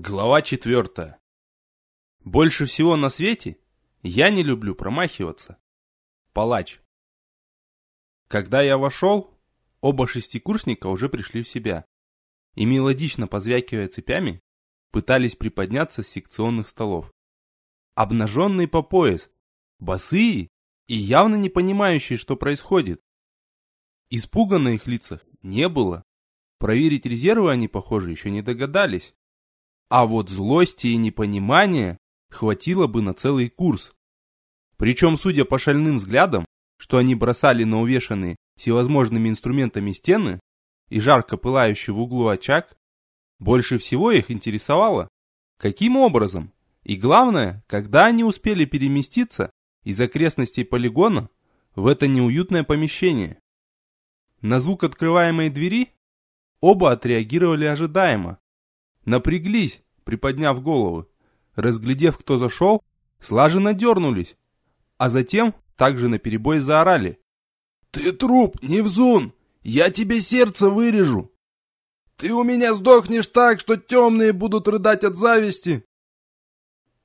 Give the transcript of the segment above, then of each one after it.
Глава четвертая. Больше всего на свете я не люблю промахиваться. Палач. Когда я вошел, оба шестикурсника уже пришли в себя и, мелодично позвякивая цепями, пытались приподняться с секционных столов. Обнаженные по пояс, босые и явно не понимающие, что происходит. Испуга на их лицах не было. Проверить резервы они, похоже, еще не догадались. А вот злости и непонимания хватило бы на целый курс. Причем, судя по шальным взглядам, что они бросали на увешанные всевозможными инструментами стены и жарко пылающий в углу очаг, больше всего их интересовало, каким образом и главное, когда они успели переместиться из окрестностей полигона в это неуютное помещение. На звук открываемой двери оба отреагировали ожидаемо, Напряглись, приподняв головы. Разглядев, кто зашел, слаженно дернулись. А затем также наперебой заорали. «Ты труп, Невзун! Я тебе сердце вырежу! Ты у меня сдохнешь так, что темные будут рыдать от зависти!»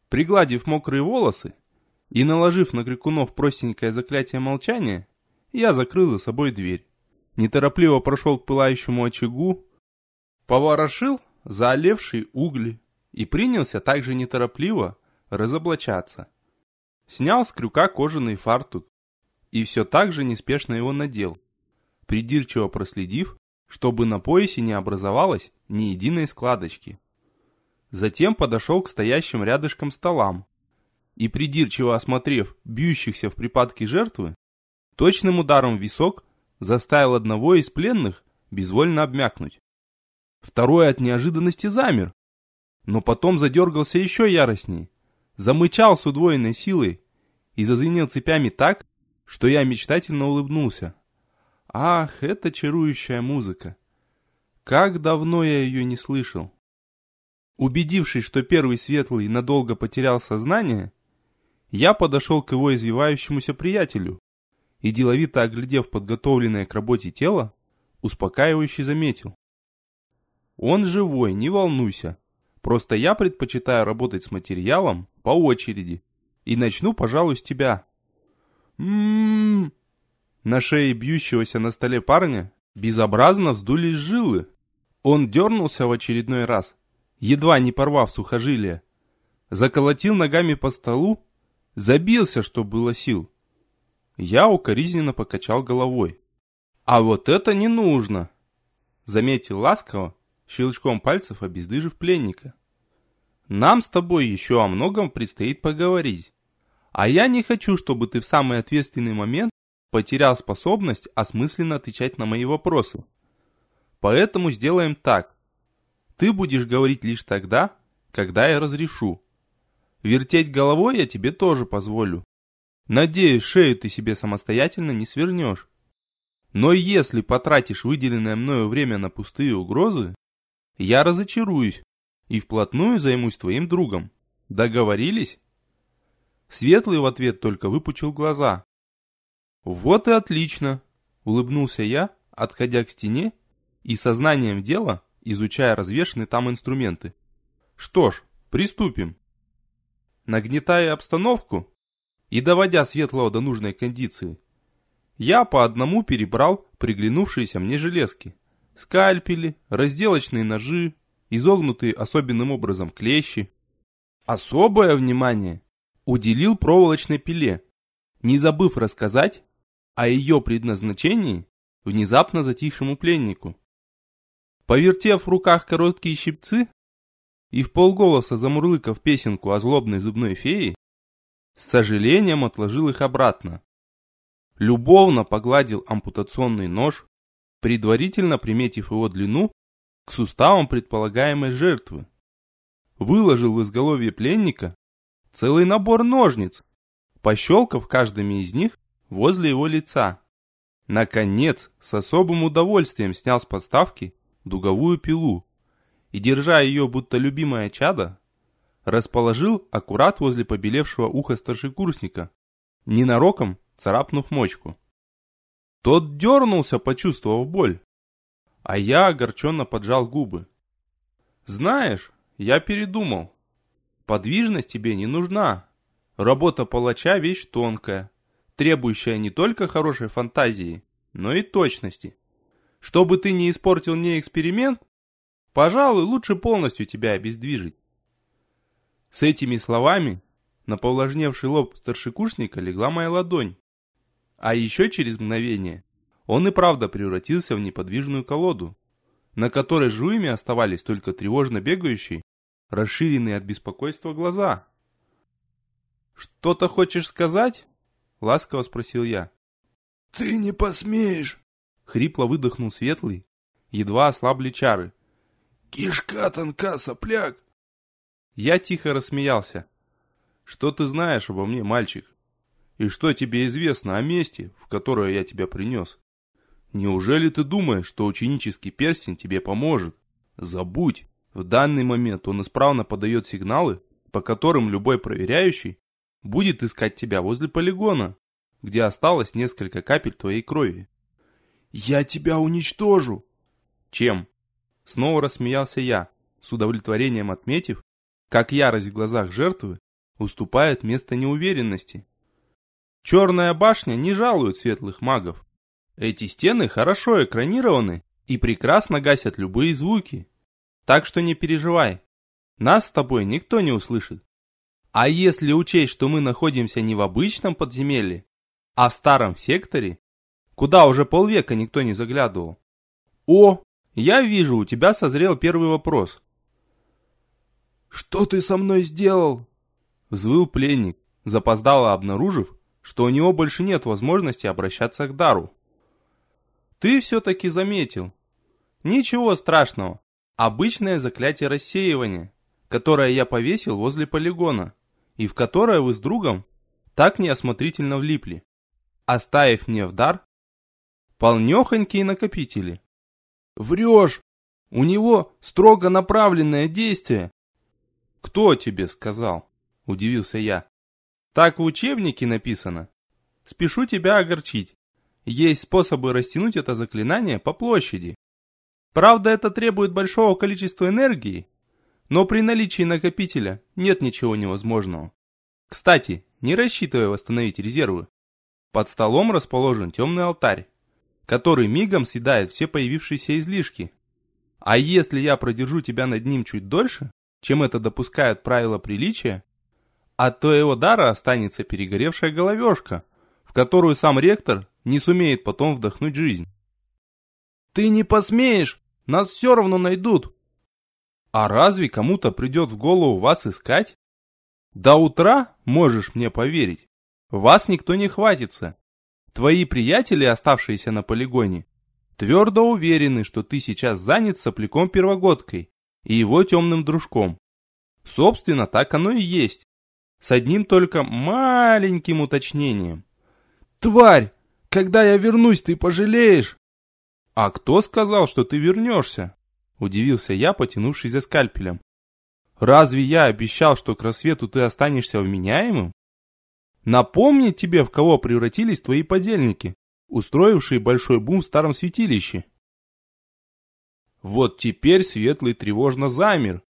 Пригладив мокрые волосы и наложив на крикунов простенькое заклятие молчания, я закрыл за собой дверь. Неторопливо прошел к пылающему очагу, поворошил заолевшие угли и принялся также неторопливо разоблачаться. Снял с крюка кожаный фартук и все так же неспешно его надел, придирчиво проследив, чтобы на поясе не образовалось ни единой складочки. Затем подошел к стоящим рядышком столам и, придирчиво осмотрев бьющихся в припадке жертвы, точным ударом в висок заставил одного из пленных безвольно обмякнуть. Второй от неожиданности замер, но потом задергался еще яростней, замычал с удвоенной силой и зазвенел цепями так, что я мечтательно улыбнулся. Ах, это чарующая музыка! Как давно я ее не слышал! Убедившись, что первый светлый надолго потерял сознание, я подошел к его извивающемуся приятелю и, деловито оглядев подготовленное к работе тело, успокаивающе заметил. Он живой, не волнуйся. Просто я предпочитаю работать с материалом по очереди. И начну, пожалуй, с тебя. Ммм. На шее бьющегося на столе парня безобразно вздулись жилы. Он дернулся в очередной раз, едва не порвав сухожилие. Заколотил ногами по столу, забился, что было сил. Я укоризненно покачал головой. «А вот это не нужно!» Заметил ласково, щелчком пальцев обездвижив пленника. «Нам с тобой еще о многом предстоит поговорить. А я не хочу, чтобы ты в самый ответственный момент потерял способность осмысленно отвечать на мои вопросы. Поэтому сделаем так. Ты будешь говорить лишь тогда, когда я разрешу. Вертеть головой я тебе тоже позволю. Надеюсь, шею ты себе самостоятельно не свернешь. Но если потратишь выделенное мною время на пустые угрозы, я разочаруюсь и вплотную займусь твоим другом. Договорились?» Светлый в ответ только выпучил глаза. «Вот и отлично!» — улыбнулся я, отходя к стене и сознанием дела изучая развешанные там инструменты. «Что ж, приступим!» Нагнетая обстановку и доводя Светлого до нужной кондиции, я по одному перебрал приглянувшиеся мне железки скальпели, разделочные ножи, изогнутые особенным образом клещи. Особое внимание уделил проволочной пиле, не забыв рассказать о ее предназначении внезапно затихшему пленнику. Повертев в руках короткие щипцы и в полголоса замурлыкав песенку о злобной зубной фее, с сожалением отложил их обратно. Любовно погладил ампутационный нож, предварительно приметив его длину к суставам предполагаемой жертвы. Выложил в изголовье пленника целый набор ножниц, пощелкав каждыми из них возле его лица. Наконец, с особым удовольствием снял с подставки дуговую пилу и, держа ее будто любимое чадо, расположил аккурат возле побелевшего уха старшекурсника, ненароком царапнув мочку. Тот дернулся, почувствовав боль. А я огорченно поджал губы. Знаешь, я передумал. Подвижность тебе не нужна. Работа палача – вещь тонкая, требующая не только хорошей фантазии, но и точности. Чтобы ты не испортил мне эксперимент, пожалуй, лучше полностью тебя обездвижить. С этими словами на повлажневший лоб старшекурсника легла моя ладонь. А еще через мгновение он и правда превратился в неподвижную колоду, на которой живыми оставались только тревожно бегающие, расширенные от беспокойства глаза. «Что-то хочешь сказать?» — ласково спросил я. «Ты не посмеешь!» — хрипло выдохнул Светлый, едва ослабли чары. «Кишка тонка, сопляк!» Я тихо рассмеялся. «Что ты знаешь обо мне, мальчик? И что тебе известно о месте, в которое я тебя принес?» Неужели ты думаешь, что ученический перстень тебе поможет? Забудь. В данный момент он исправно подает сигналы, по которым любой проверяющий будет искать тебя возле полигона, где осталось несколько капель твоей крови. «Я тебя уничтожу!» «Чем?» Снова рассмеялся я, с удовлетворением отметив, как ярость в глазах жертвы уступает место неуверенности. Черная башня не жалует светлых магов. Эти стены хорошо экранированы и прекрасно гасят любые звуки. Так что не переживай, нас с тобой никто не услышит. А если учесть, что мы находимся не в обычном подземелье, а в старом секторе, куда уже полвека никто не заглядывал. О, я вижу, у тебя созрел первый вопрос. «Что ты со мной сделал?» Взвыл пленник, запоздало обнаружив, что у него больше нет возможности обращаться к дару. Ты все-таки заметил. Ничего страшного. Обычное заклятие рассеивания, которое я повесил возле полигона, и в которое вы с другом так неосмотрительно влипли, оставив мне в дар полнехонькие накопители. Врешь! У него строго направленное действие. Кто тебе сказал? Удивился я. Так в учебнике написано. Спешу тебя огорчить. Есть способы растянуть это заклинание по площади. Правда, это требует большого количества энергии, но при наличии накопителя нет ничего невозможного. Кстати, не рассчитывай восстановить резервы. Под столом расположен темный алтарь, который мигом съедает все появившиеся излишки. А если я продержу тебя над ним чуть дольше, чем это допускают правила приличия, от твоего дара останется перегоревшая головешка, в которую сам ректор не сумеет потом вдохнуть жизнь. Ты не посмеешь, нас все равно найдут. А разве кому-то придет в голову вас искать? До утра, можешь мне поверить, вас никто не хватится. Твои приятели, оставшиеся на полигоне, твердо уверены, что ты сейчас занят сопляком-первогодкой и его темным дружком. Собственно, так оно и есть. С одним только маленьким уточнением. «Тварь! Когда я вернусь, ты пожалеешь!» «А кто сказал, что ты вернешься?» Удивился я, потянувшись за скальпелем. «Разве я обещал, что к рассвету ты останешься вменяемым? Напомнить тебе, в кого превратились твои подельники, устроившие большой бум в старом святилище?» Вот теперь Светлый тревожно замер.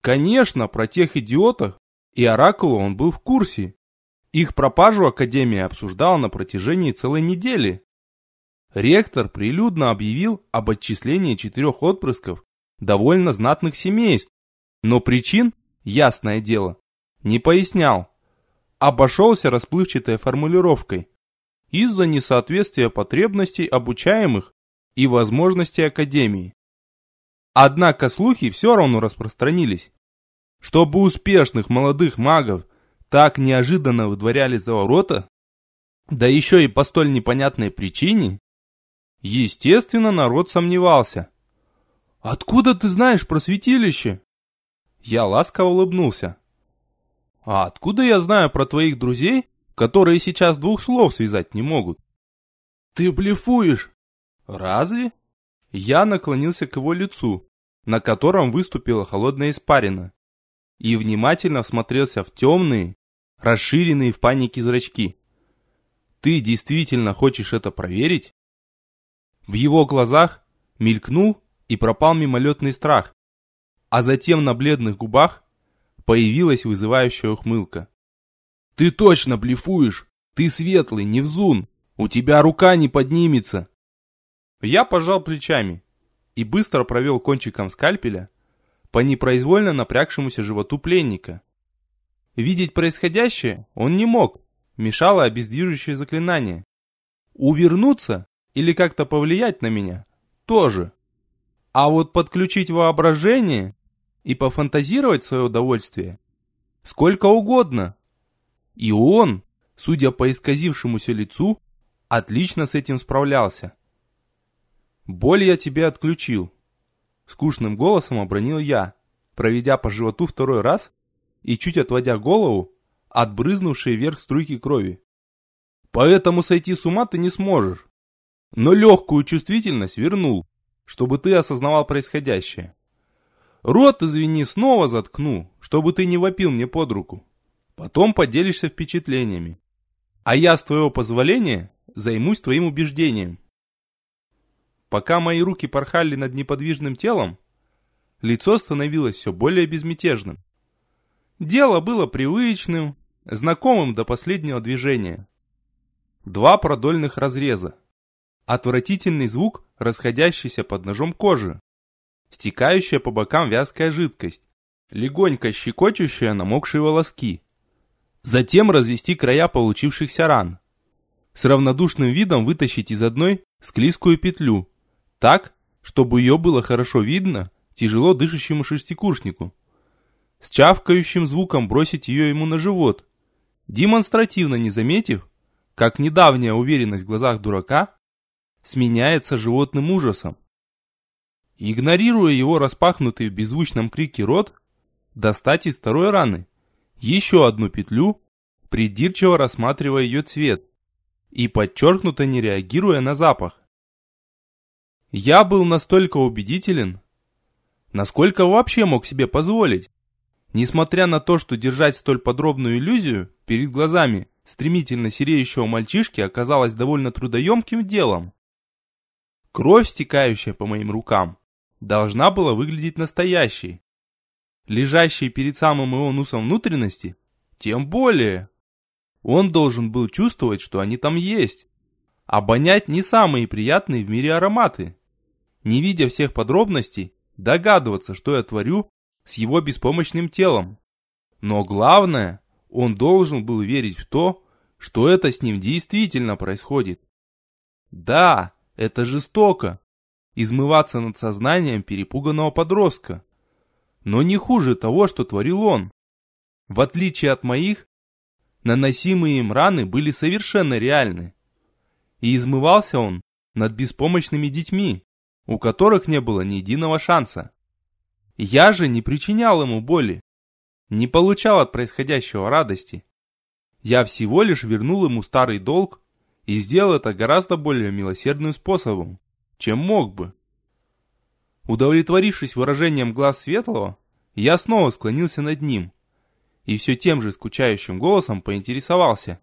Конечно, про тех идиотов и Оракула он был в курсе. Их пропажу Академия обсуждала на протяжении целой недели. Ректор прилюдно объявил об отчислении четырех отпрысков довольно знатных семейств, но причин, ясное дело, не пояснял. Обошелся расплывчатой формулировкой из-за несоответствия потребностей обучаемых и возможностей Академии. Однако слухи все равно распространились. Чтобы успешных молодых магов так неожиданно выдворяли за ворота, да еще и по столь непонятной причине, естественно, народ сомневался. «Откуда ты знаешь про святилище?» Я ласково улыбнулся. «А откуда я знаю про твоих друзей, которые сейчас двух слов связать не могут?» «Ты блефуешь!» «Разве?» Я наклонился к его лицу, на котором выступила холодная испарина, и внимательно всмотрелся в темные, расширенные в панике зрачки. «Ты действительно хочешь это проверить?» В его глазах мелькнул и пропал мимолетный страх. а затем на бледных губах появилась вызывающая ухмылка. «Ты точно блефуешь! Ты светлый, не взун! У тебя рука не поднимется!» Я пожал плечами и быстро провел кончиком скальпеля по непроизвольно напрягшемуся животу пленника. Видеть происходящее он не мог, мешало обездвиживающее заклинание. Увернуться или как-то повлиять на меня тоже. А вот подключить воображение и пофантазировать свое удовольствие сколько угодно. И он, судя по исказившемуся лицу, отлично с этим справлялся. «Боль я тебе отключил», — скучным голосом обронил я, проведя по животу второй раз и чуть отводя голову от брызнувшей вверх струйки крови. «Поэтому сойти с ума ты не сможешь, но легкую чувствительность вернул, чтобы ты осознавал происходящее. Рот, извини, снова заткну, чтобы ты не вопил мне под руку. Потом поделишься впечатлениями. А я, с твоего позволения, займусь твоим убеждением. Пока мои руки порхали над неподвижным телом, лицо становилось все более безмятежным. Дело было привычным, знакомым до последнего движения. Два продольных разреза. Отвратительный звук, расходящийся под ножом кожи. Стекающая по бокам вязкая жидкость, легонько щекочущая намокшие волоски. Затем развести края получившихся ран. С равнодушным видом вытащить из одной склизкую петлю, так, чтобы ее было хорошо видно тяжело дышащему шестикурснику. С чавкающим звуком бросить ее ему на живот, демонстративно не заметив, как недавняя уверенность в глазах дурака сменяется животным ужасом. Игнорируя его распахнутый в беззвучном крике рот, достать из второй раны еще одну петлю, придирчиво рассматривая ее цвет и подчеркнуто не реагируя на запах. Я был настолько убедителен, насколько вообще мог себе позволить. Несмотря на то, что держать столь подробную иллюзию перед глазами стремительно сереющего мальчишки оказалось довольно трудоемким делом. Кровь, стекающая по моим рукам, должна была выглядеть настоящей. Лежащие перед самым его носом внутренности, тем более. Он должен был чувствовать, что они там есть. Обонять не самые приятные в мире ароматы не видя всех подробностей, догадываться, что я творю с его беспомощным телом. Но главное, он должен был верить в то, что это с ним действительно происходит. Да, это жестоко, измываться над сознанием перепуганного подростка. Но не хуже того, что творил он. В отличие от моих, наносимые им раны были совершенно реальны. И измывался он над беспомощными детьми, у которых не было ни единого шанса. Я же не причинял ему боли, не получал от происходящего радости. Я всего лишь вернул ему старый долг и сделал это гораздо более милосердным способом, чем мог бы. Удовлетворившись выражением глаз Светлого, я снова склонился над ним и все тем же скучающим голосом поинтересовался.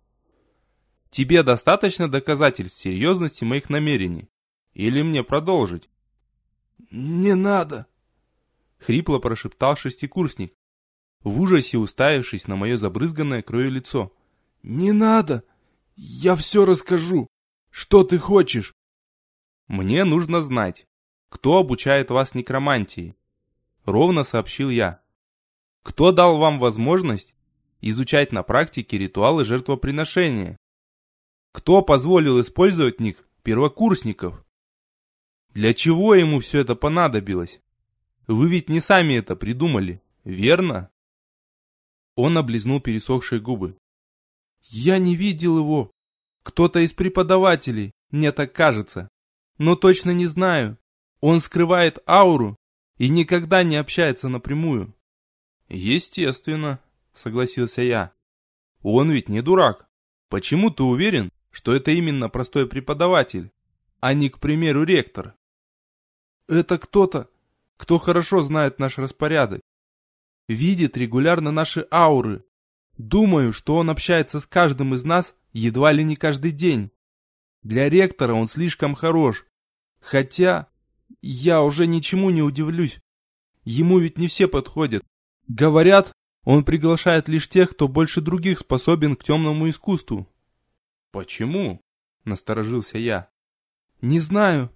«Тебе достаточно доказательств серьезности моих намерений?» Или мне продолжить? «Не надо!» Хрипло прошептал шестикурсник, в ужасе уставившись на мое забрызганное кровью лицо. «Не надо! Я все расскажу! Что ты хочешь?» «Мне нужно знать, кто обучает вас некромантии», — ровно сообщил я. «Кто дал вам возможность изучать на практике ритуалы жертвоприношения? Кто позволил использовать в них первокурсников?» Для чего ему все это понадобилось? Вы ведь не сами это придумали, верно? Он облизнул пересохшие губы. Я не видел его. Кто-то из преподавателей, мне так кажется. Но точно не знаю. Он скрывает ауру и никогда не общается напрямую. Естественно, согласился я. Он ведь не дурак. Почему ты уверен, что это именно простой преподаватель, а не, к примеру, ректор? Это кто-то, кто хорошо знает наш распорядок. Видит регулярно наши ауры. Думаю, что он общается с каждым из нас едва ли не каждый день. Для ректора он слишком хорош. Хотя, я уже ничему не удивлюсь. Ему ведь не все подходят. Говорят, он приглашает лишь тех, кто больше других способен к темному искусству. Почему? Насторожился я. Не знаю,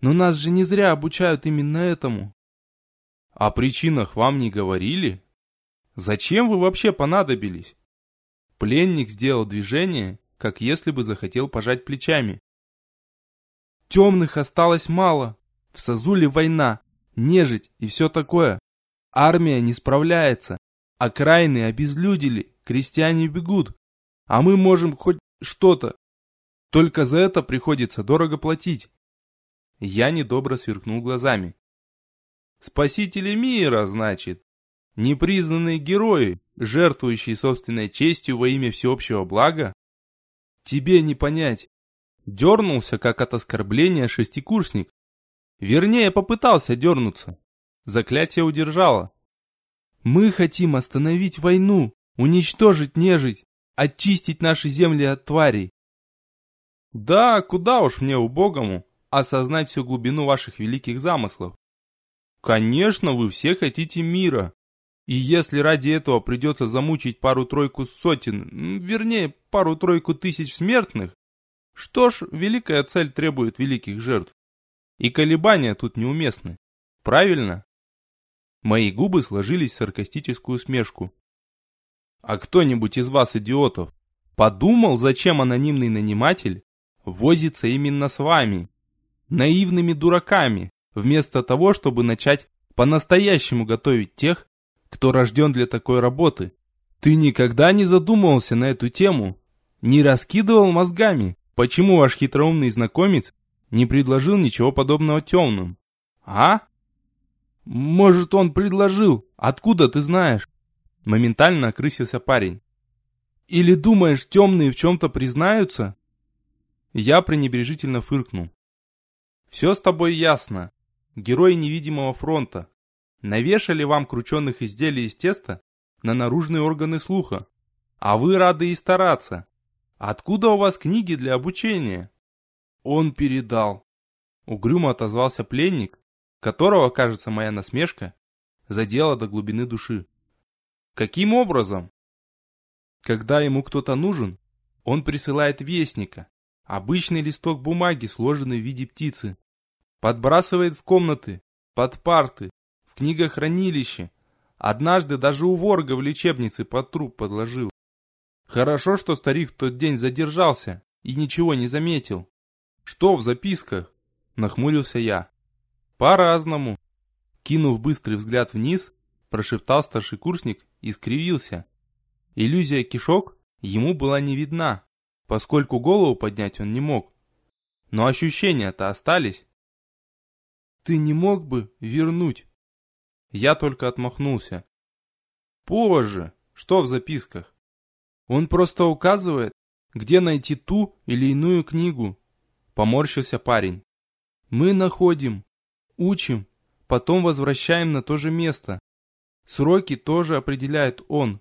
но нас же не зря обучают именно этому. О причинах вам не говорили? Зачем вы вообще понадобились? Пленник сделал движение, как если бы захотел пожать плечами. Темных осталось мало. В Сазуле война, нежить и все такое. Армия не справляется. Окраины обезлюдили, крестьяне бегут. А мы можем хоть что-то. Только за это приходится дорого платить. Я недобро сверкнул глазами. Спасители мира, значит. Непризнанные герои, жертвующие собственной честью во имя всеобщего блага? Тебе не понять. Дернулся, как от оскорбления, шестикурсник. Вернее, попытался дернуться. Заклятие удержало. Мы хотим остановить войну, уничтожить нежить, очистить наши земли от тварей. Да, куда уж мне убогому осознать всю глубину ваших великих замыслов. Конечно, вы все хотите мира. И если ради этого придется замучить пару-тройку сотен, вернее, пару-тройку тысяч смертных, что ж, великая цель требует великих жертв. И колебания тут неуместны. Правильно? Мои губы сложились в саркастическую усмешку. А кто-нибудь из вас, идиотов, подумал, зачем анонимный наниматель возится именно с вами, наивными дураками, вместо того, чтобы начать по-настоящему готовить тех, кто рожден для такой работы? Ты никогда не задумывался на эту тему? Не раскидывал мозгами, почему ваш хитроумный знакомец не предложил ничего подобного темным? А? Может, он предложил? Откуда ты знаешь? Моментально окрысился парень. Или думаешь, темные в чем-то признаются? Я пренебрежительно фыркнул. Все с тобой ясно. Герой невидимого фронта. Навешали вам крученных изделий из теста на наружные органы слуха. А вы рады и стараться. Откуда у вас книги для обучения? Он передал. Угрюмо отозвался пленник, которого, кажется, моя насмешка задела до глубины души. Каким образом? Когда ему кто-то нужен, он присылает вестника, обычный листок бумаги, сложенный в виде птицы. Подбрасывает в комнаты, под парты, в книгохранилище. Однажды даже у ворга в лечебнице под труп подложил. Хорошо, что старик в тот день задержался и ничего не заметил. Что в записках? Нахмурился я. По-разному. Кинув быстрый взгляд вниз, прошептал старший курсник и скривился. Иллюзия кишок ему была не видна, поскольку голову поднять он не мог. Но ощущения-то остались. Ты не мог бы вернуть? Я только отмахнулся. Позже. Что в записках? Он просто указывает, где найти ту или иную книгу. Поморщился парень. Мы находим, учим, потом возвращаем на то же место. Сроки тоже определяет он.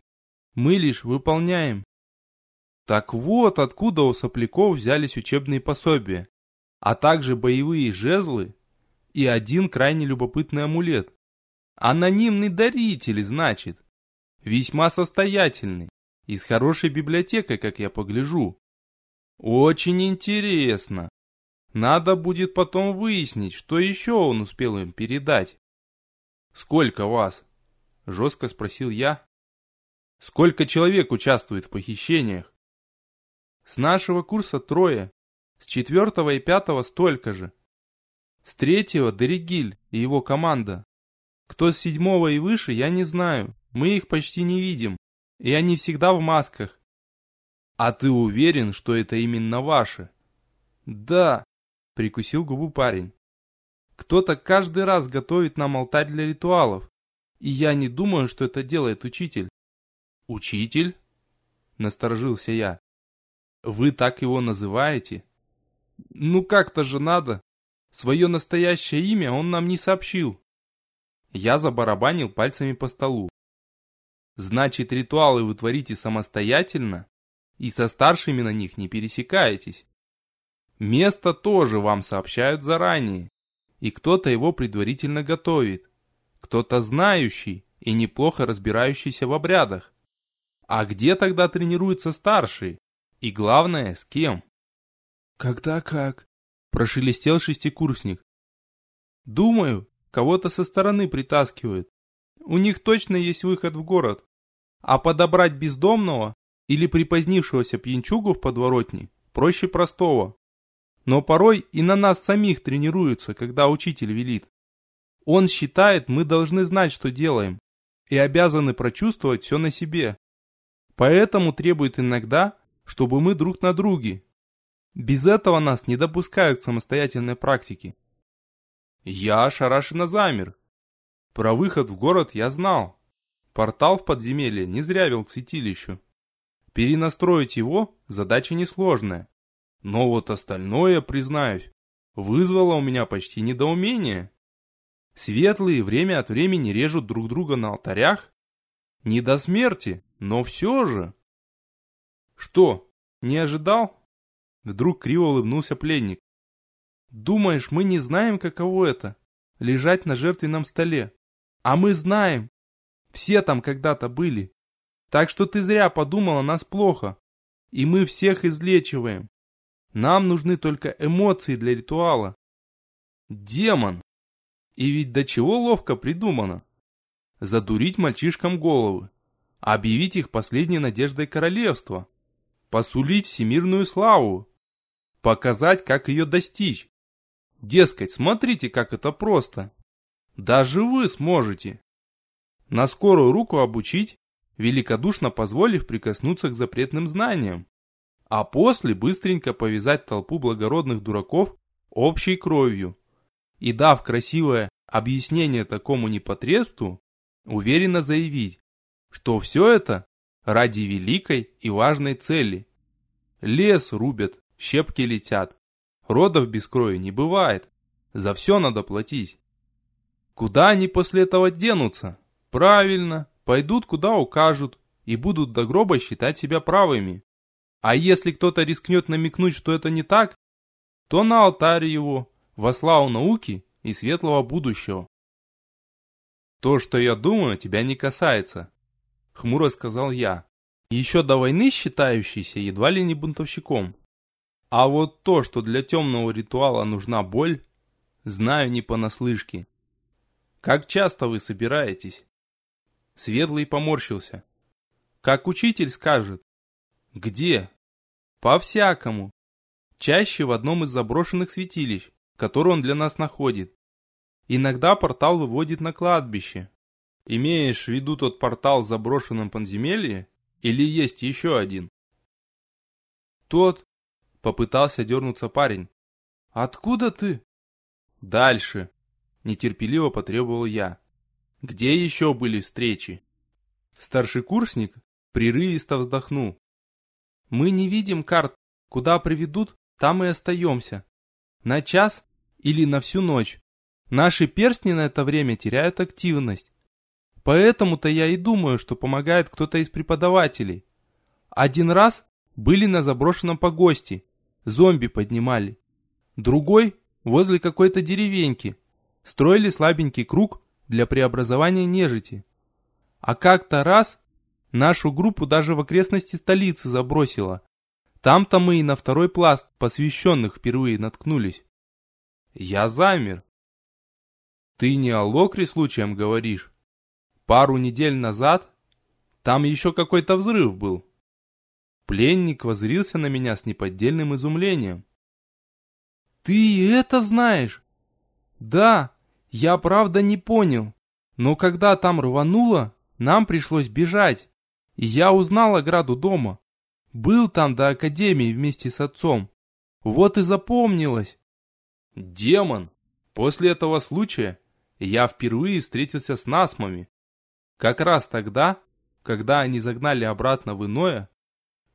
Мы лишь выполняем. Так вот, откуда у сопляков взялись учебные пособия, а также боевые жезлы и один крайне любопытный амулет. Анонимный даритель, значит. Весьма состоятельный и с хорошей библиотекой, как я погляжу. Очень интересно. Надо будет потом выяснить, что еще он успел им передать. «Сколько вас?» – жестко спросил я. «Сколько человек участвует в похищениях?» «С нашего курса трое, с четвертого и пятого столько же. С третьего Дерегиль и его команда. Кто с седьмого и выше, я не знаю, мы их почти не видим, и они всегда в масках. А ты уверен, что это именно ваши?» «Да», Прикусил губу парень. Кто-то каждый раз готовит нам алтарь для ритуалов. И я не думаю, что это делает учитель. Учитель? Насторожился я. Вы так его называете? Ну как-то же надо. Свое настоящее имя он нам не сообщил. Я забарабанил пальцами по столу. Значит, ритуалы вы творите самостоятельно? И со старшими на них не пересекаетесь? Место тоже вам сообщают заранее, и кто-то его предварительно готовит. кто-то знающий и неплохо разбирающийся в обрядах. А где тогда тренируются старшие? И главное, с кем? «Когда как?» – прошелестел шестикурсник. «Думаю, кого-то со стороны притаскивают. У них точно есть выход в город. А подобрать бездомного или припозднившегося пьянчугу в подворотне проще простого. Но порой и на нас самих тренируются, когда учитель велит. Он считает, мы должны знать, что делаем, и обязаны прочувствовать все на себе. Поэтому требует иногда, чтобы мы друг на друге. Без этого нас не допускают к самостоятельной практике. Я ошарашенно замер. Про выход в город я знал. Портал в подземелье не зря вел к святилищу. Перенастроить его задача несложная. Но вот остальное, признаюсь, вызвало у меня почти недоумение. Светлые время от времени режут друг друга на алтарях. Не до смерти, но все же. Что, не ожидал? Вдруг криво улыбнулся пленник. Думаешь, мы не знаем, каково это? Лежать на жертвенном столе. А мы знаем. Все там когда-то были. Так что ты зря подумал о нас плохо. И мы всех излечиваем. Нам нужны только эмоции для ритуала. Демон! И ведь до чего ловко придумано. Задурить мальчишкам головы. Объявить их последней надеждой королевства. Посулить всемирную славу. Показать, как ее достичь. Дескать, смотрите, как это просто. Даже вы сможете. На скорую руку обучить, великодушно позволив прикоснуться к запретным знаниям. А после быстренько повязать толпу благородных дураков общей кровью. И дав красивое объяснение такому непотребству, уверенно заявить, что все это ради великой и важной цели. Лес рубят, щепки летят. Родов без крови не бывает. За все надо платить. Куда они после этого денутся? Правильно, пойдут куда укажут и будут до гроба считать себя правыми. А если кто-то рискнет намекнуть, что это не так, то на алтарь его, во славу науки и светлого будущего. То, что я думаю, тебя не касается, хмуро сказал я, еще до войны считающийся едва ли не бунтовщиком. А вот то, что для темного ритуала нужна боль, знаю не понаслышке. Как часто вы собираетесь? Светлый поморщился. Как учитель скажет. Где? По-всякому. Чаще в одном из заброшенных святилищ, который он для нас находит. Иногда портал выводит на кладбище. Имеешь в виду тот портал в заброшенном подземелье? Или есть еще один? Тот, Попытался дернуться парень. «Откуда ты?» «Дальше», — нетерпеливо потребовал я. «Где еще были встречи?» Старший курсник прерывисто вздохнул. «Мы не видим карт. Куда приведут, там и остаемся. На час или на всю ночь. Наши перстни на это время теряют активность. Поэтому-то я и думаю, что помогает кто-то из преподавателей. Один раз были на заброшенном погосте зомби поднимали. Другой возле какой-то деревеньки. Строили слабенький круг для преобразования нежити. А как-то раз нашу группу даже в окрестности столицы забросило. Там-то мы и на второй пласт посвященных впервые наткнулись. Я замер. Ты не о Локре случаем говоришь? Пару недель назад там еще какой-то взрыв был. Пленник возрился на меня с неподдельным изумлением. «Ты это знаешь?» «Да, я правда не понял. Но когда там рвануло, нам пришлось бежать. И я узнал ограду дома. Был там до академии вместе с отцом. Вот и запомнилось». «Демон! После этого случая я впервые встретился с насмами. Как раз тогда, когда они загнали обратно в иное,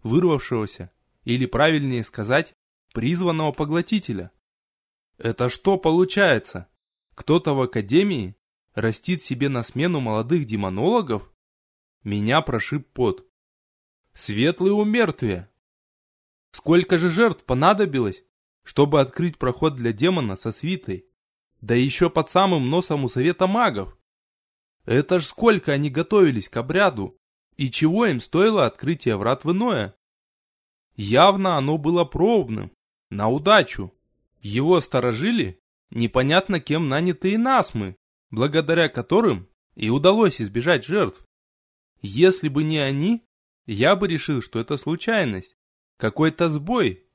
вырвавшегося, или правильнее сказать, призванного поглотителя. Это что получается? Кто-то в академии растит себе на смену молодых демонологов? Меня прошиб пот. Светлые умертвия. Сколько же жертв понадобилось, чтобы открыть проход для демона со свитой? Да еще под самым носом у совета магов. Это ж сколько они готовились к обряду, и чего им стоило открытие врат в иное? Явно оно было пробным, на удачу. Его сторожили непонятно кем нанятые насмы, благодаря которым и удалось избежать жертв. Если бы не они, я бы решил, что это случайность, какой-то сбой.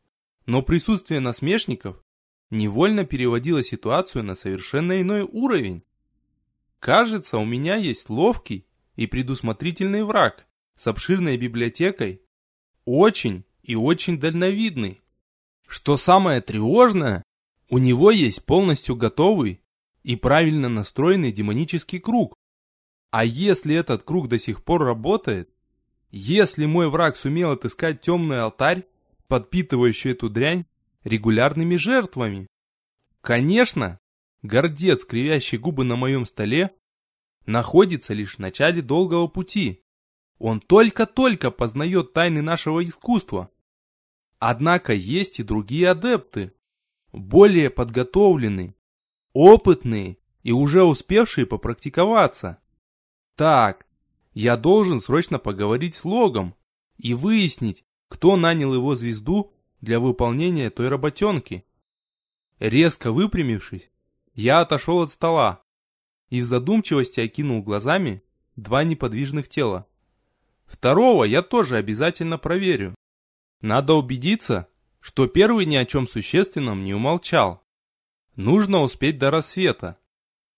Но присутствие насмешников невольно переводило ситуацию на совершенно иной уровень. Кажется, у меня есть ловкий и предусмотрительный враг с обширной библиотекой, очень и очень дальновидный. Что самое тревожное, у него есть полностью готовый и правильно настроенный демонический круг. А если этот круг до сих пор работает, если мой враг сумел отыскать темный алтарь, подпитывающий эту дрянь регулярными жертвами, конечно, гордец, кривящий губы на моем столе, находится лишь в начале долгого пути. Он только-только познает тайны нашего искусства. Однако есть и другие адепты, более подготовленные, опытные и уже успевшие попрактиковаться. Так, я должен срочно поговорить с Логом и выяснить, кто нанял его звезду для выполнения той работенки. Резко выпрямившись, я отошел от стола и в задумчивости окинул глазами два неподвижных тела. Второго я тоже обязательно проверю. Надо убедиться, что первый ни о чем существенном не умолчал. Нужно успеть до рассвета.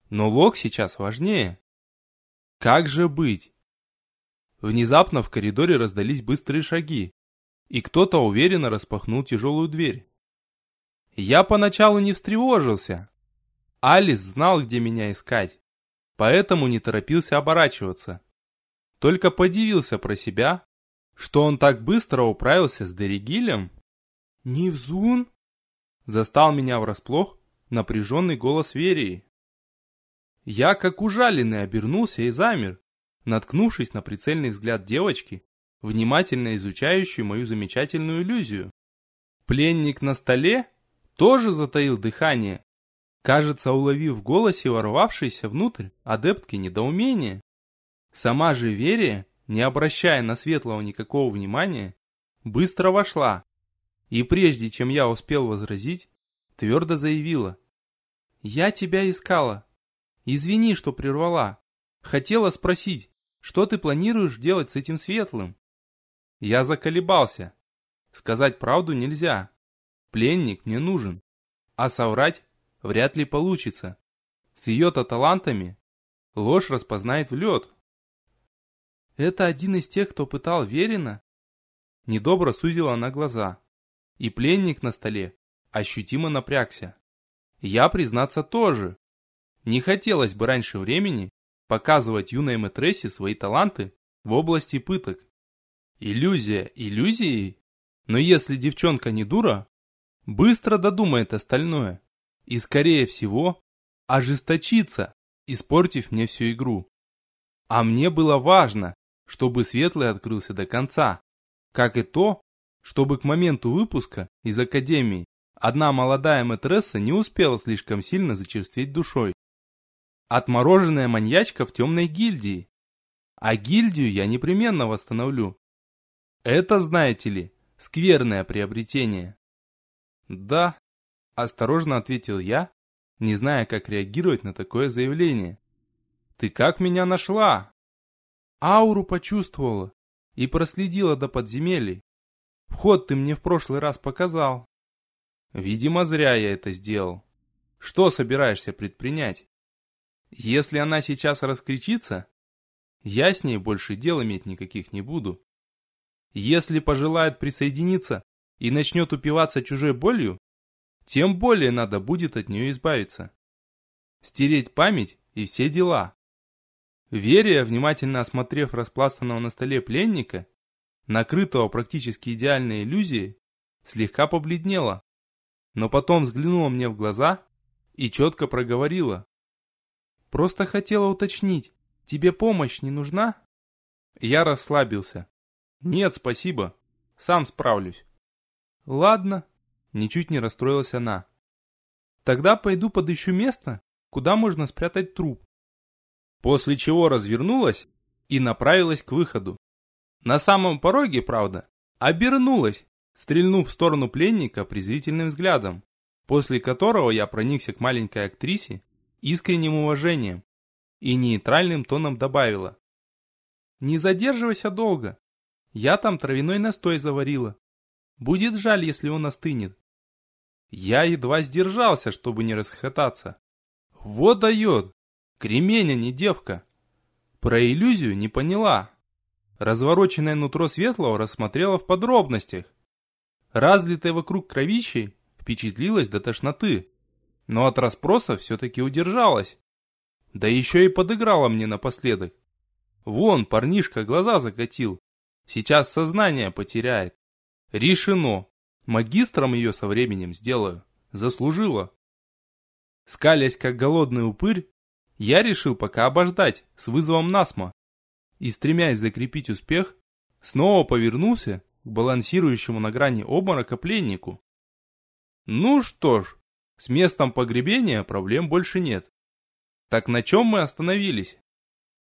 Но лог сейчас важнее. Как же быть? Внезапно в коридоре раздались быстрые шаги, и кто-то уверенно распахнул тяжелую дверь. Я поначалу не встревожился. Алис знал, где меня искать, поэтому не торопился оборачиваться. Только подивился про себя, что он так быстро управился с Деригилем. «Невзун?» Застал меня врасплох напряженный голос Верии. Я, как ужаленный, обернулся и замер, наткнувшись на прицельный взгляд девочки, внимательно изучающей мою замечательную иллюзию. Пленник на столе тоже затаил дыхание, кажется, уловив в голосе ворвавшийся внутрь адептки недоумение. Сама же Верия, не обращая на Светлого никакого внимания, быстро вошла, и прежде чем я успел возразить, твердо заявила. «Я тебя искала. Извини, что прервала. Хотела спросить, что ты планируешь делать с этим светлым?» Я заколебался. Сказать правду нельзя. Пленник мне нужен. А соврать вряд ли получится. С ее-то талантами ложь распознает в лед. Это один из тех, кто пытал Верина? Недобро сузила она глаза. И пленник на столе ощутимо напрягся. Я, признаться, тоже. Не хотелось бы раньше времени показывать юной матрессе свои таланты в области пыток. Иллюзия иллюзией, но если девчонка не дура, быстро додумает остальное и, скорее всего, ожесточится, испортив мне всю игру. А мне было важно, чтобы Светлый открылся до конца, как и то, чтобы к моменту выпуска из Академии одна молодая матресса не успела слишком сильно зачерстветь душой. Отмороженная маньячка в темной гильдии. А гильдию я непременно восстановлю, это, знаете ли, скверное приобретение. Да, осторожно ответил я, не зная, как реагировать на такое заявление. Ты как меня нашла? Ауру почувствовала и проследила до подземелий. Вход ты мне в прошлый раз показал. Видимо, зря я это сделал. Что собираешься предпринять? Если она сейчас раскричится, я с ней больше дел иметь никаких не буду. Если пожелает присоединиться и начнет упиваться чужой болью, тем более надо будет от нее избавиться. Стереть память и все дела. Верия, внимательно осмотрев распластанного на столе пленника, накрытого практически идеальной иллюзией, слегка побледнела, но потом взглянула мне в глаза и четко проговорила. «Просто хотела уточнить, тебе помощь не нужна?» Я расслабился. «Нет, спасибо. Сам справлюсь». «Ладно», — ничуть не расстроилась она. «Тогда пойду подыщу место, куда можно спрятать труп. После чего развернулась и направилась к выходу. На самом пороге, правда, обернулась, стрельнув в сторону пленника презрительным взглядом, после которого я проникся к маленькой актрисе искренним уважением и нейтральным тоном добавила. «Не задерживайся долго. Я там травяной настой заварила. Будет жаль, если он остынет». Я едва сдержался, чтобы не расхохотаться. Вот дает! Кремень, а не девка. Про иллюзию не поняла. Развороченное нутро светлого рассмотрела в подробностях. Разлитое вокруг кровищей впечатлилась до тошноты, но от расспроса все-таки удержалась. Да еще и подыграла мне напоследок. Вон, парнишка глаза закатил. Сейчас сознание потеряет. Решено. Магистром ее со временем сделаю. Заслужила. Скалясь как голодный упырь, я решил пока обождать с вызовом насмо. И стремясь закрепить успех, снова повернулся к балансирующему на грани обморока пленнику. Ну что ж, с местом погребения проблем больше нет. Так на чем мы остановились?